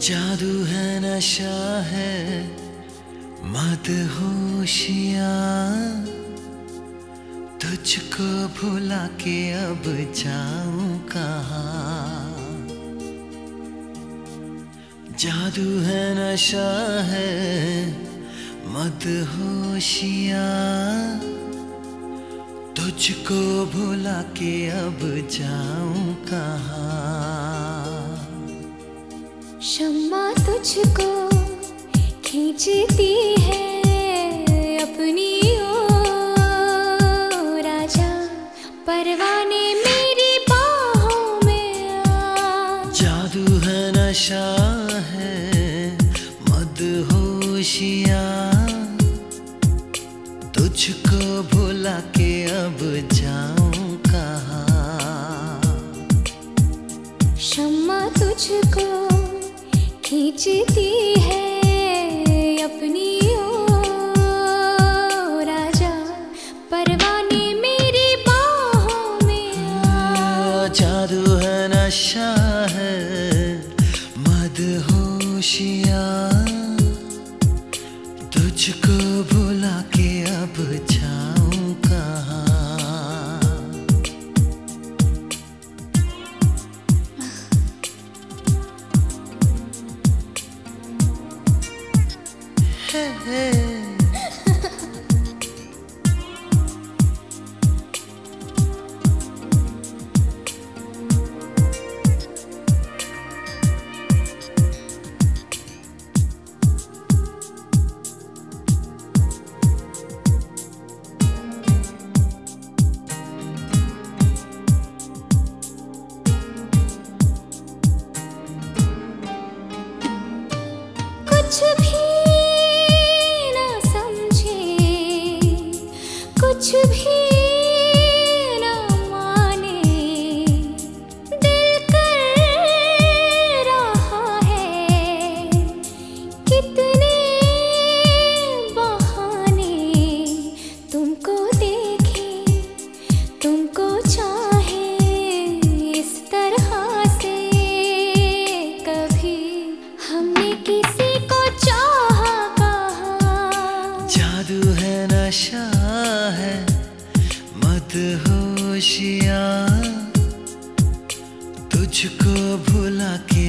जादू है, नशा है मत होशिया तुझको भुला के अब जाऊँ कहा? जादू है, नशा है मत होशिया तुझको भुला के अब जाऊँ कहाँ? शम्मा तुझको खींचती है अपनी ओर। राजा परवाने मेरी बाहों में आ जादू है नशा है मद होशिया तुझको भुला के अब जाऊँ कहा? शम्मा तुझको खींचती है अपनी ओ राजा परवाने मेरी बाहों में जादू है, नशा है मद होशिया तुझको head तुझको भुला के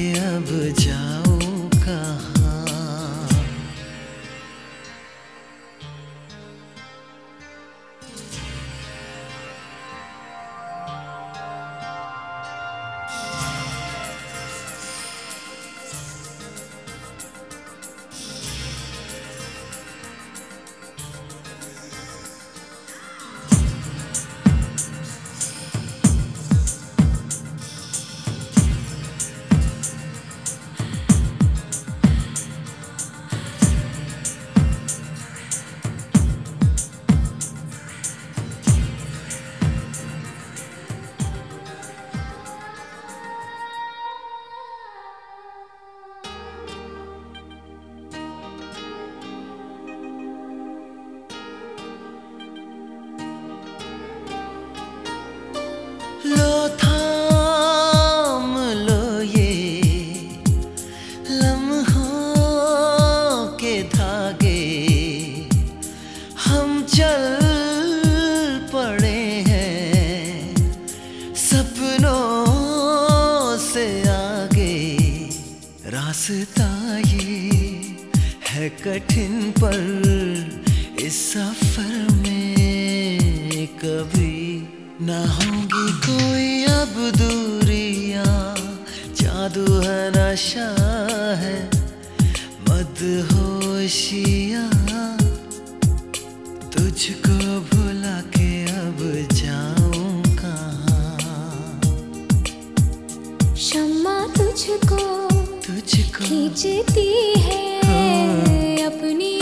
सपनों से आगे रास्ता ये है कठिन पर इस सफ़र में कभी ना होगी कोई अब दूरियाँ। जादू है नशा है मद होशिया शम्मा तुझको तुझको खींचती है। हाँ। अपनी